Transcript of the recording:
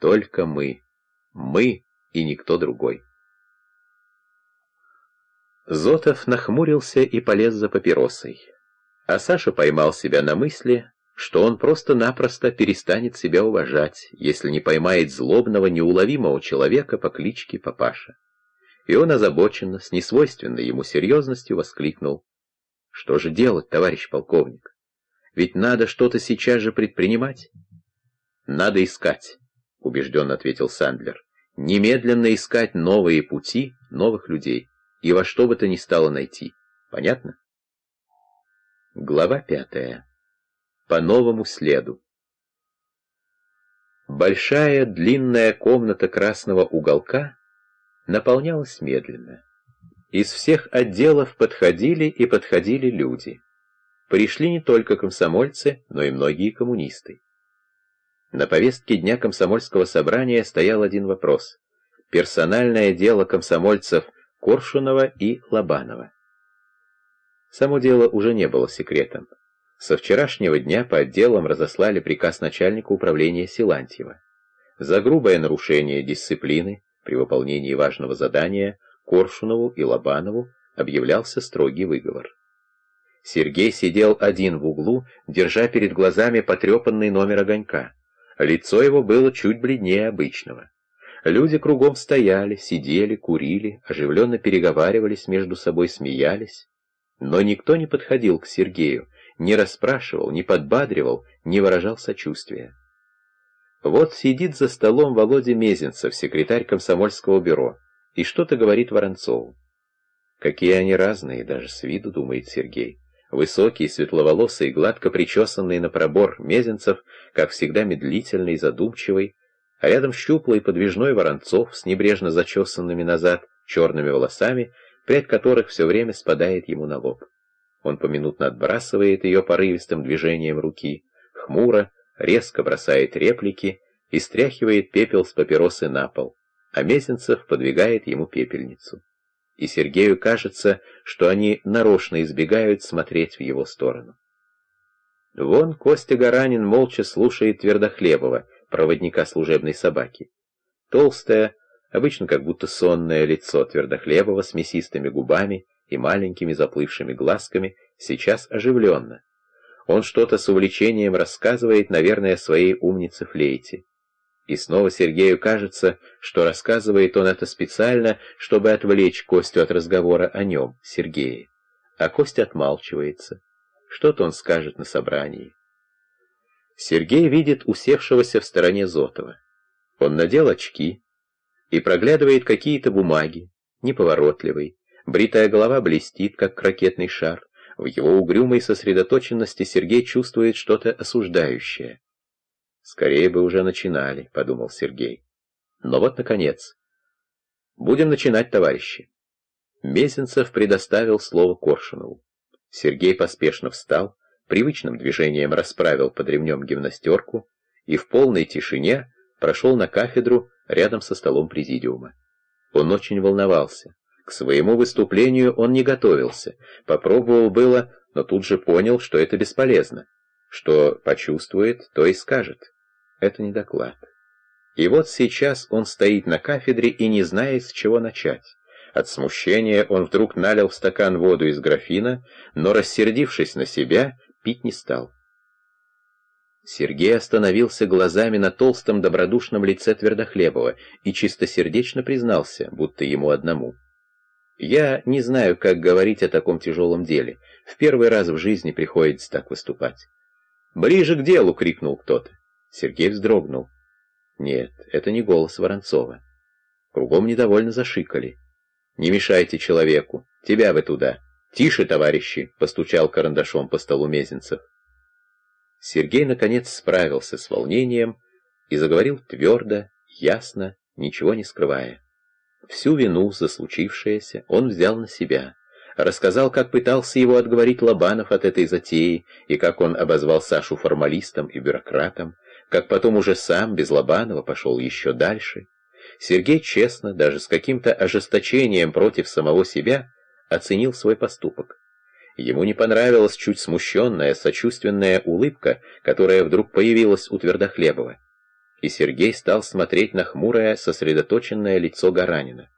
Только мы. Мы и никто другой. Зотов нахмурился и полез за папиросой. А Саша поймал себя на мысли, что он просто-напросто перестанет себя уважать, если не поймает злобного, неуловимого человека по кличке Папаша. И он озабоченно, с несвойственной ему серьезностью воскликнул. «Что же делать, товарищ полковник? Ведь надо что-то сейчас же предпринимать». «Надо искать», — убежденно ответил Сандлер. «Немедленно искать новые пути, новых людей» и во что бы то ни стало найти. Понятно? Глава пятая. По новому следу. Большая длинная комната красного уголка наполнялась медленно. Из всех отделов подходили и подходили люди. Пришли не только комсомольцы, но и многие коммунисты. На повестке дня комсомольского собрания стоял один вопрос. Персональное дело комсомольцев Коршунова и Лобанова. Само дело уже не было секретом. Со вчерашнего дня по отделам разослали приказ начальника управления Силантьева. За грубое нарушение дисциплины при выполнении важного задания Коршунову и Лобанову объявлялся строгий выговор. Сергей сидел один в углу, держа перед глазами потрепанный номер огонька. Лицо его было чуть бледнее обычного. Люди кругом стояли, сидели, курили, оживленно переговаривались между собой, смеялись. Но никто не подходил к Сергею, не расспрашивал, не подбадривал, не выражал сочувствия. Вот сидит за столом Володя Мезенцев, секретарь комсомольского бюро, и что-то говорит Воронцову. Какие они разные, даже с виду, думает Сергей. Высокий, светловолосый, гладко причесанный на пробор Мезенцев, как всегда медлительный, задумчивый, а рядом щуплый подвижной Воронцов с небрежно зачесанными назад черными волосами, прядь которых все время спадает ему на лоб. Он поминутно отбрасывает ее порывистым движением руки, хмуро, резко бросает реплики и стряхивает пепел с папиросы на пол, а Мезенцев подвигает ему пепельницу. И Сергею кажется, что они нарочно избегают смотреть в его сторону. Вон Костя Гаранин молча слушает Твердохлебова, проводника служебной собаки. Толстое, обычно как будто сонное лицо Твердохлебова с мясистыми губами и маленькими заплывшими глазками сейчас оживленно. Он что-то с увлечением рассказывает, наверное, своей умнице Флейте. И снова Сергею кажется, что рассказывает он это специально, чтобы отвлечь Костю от разговора о нем, Сергее. А Костя отмалчивается. Что-то он скажет на собрании. Сергей видит усевшегося в стороне Зотова. Он надел очки и проглядывает какие-то бумаги, неповоротливый. Бритая голова блестит, как ракетный шар. В его угрюмой сосредоточенности Сергей чувствует что-то осуждающее. «Скорее бы уже начинали», — подумал Сергей. Но вот, наконец. «Будем начинать, товарищи». Мезенцев предоставил слово Коршунову. Сергей поспешно встал, привычным движением расправил под ремнем гимнастерку и в полной тишине прошел на кафедру рядом со столом президиума. Он очень волновался. К своему выступлению он не готовился, попробовал было, но тут же понял, что это бесполезно. Что почувствует, то и скажет. Это не доклад. И вот сейчас он стоит на кафедре и не знает, с чего начать. От смущения он вдруг налил в стакан воду из графина, но, рассердившись на себя, пить не стал. Сергей остановился глазами на толстом добродушном лице Твердохлебова и чистосердечно признался, будто ему одному. «Я не знаю, как говорить о таком тяжелом деле. В первый раз в жизни приходится так выступать». «Ближе к делу!» — крикнул кто-то. Сергей вздрогнул. Нет, это не голос Воронцова. Кругом недовольно зашикали. «Не мешайте человеку! Тебя вы туда!» «Тише, товарищи!» — постучал карандашом по столу Мезенцев. Сергей, наконец, справился с волнением и заговорил твердо, ясно, ничего не скрывая. Всю вину за случившееся он взял на себя. Рассказал, как пытался его отговорить Лобанов от этой затеи, и как он обозвал Сашу формалистом и бюрократом, как потом уже сам, без Лобанова, пошел еще дальше. Сергей честно, даже с каким-то ожесточением против самого себя, оценил свой поступок. Ему не понравилась чуть смущенная, сочувственная улыбка, которая вдруг появилась у Твердохлебова. и Сергей стал смотреть на хмурое, сосредоточенное лицо Гаранина.